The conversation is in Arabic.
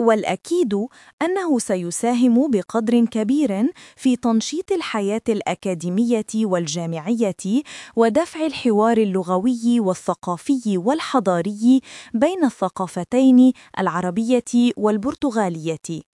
والأكيد أنه سيساهم بقدر كبير في تنشيط الحياة الأكاديمية والجامعية ودفع الحوار اللغوي والثقافي والحضاري بين الثقافتين العربية والبرتغالية.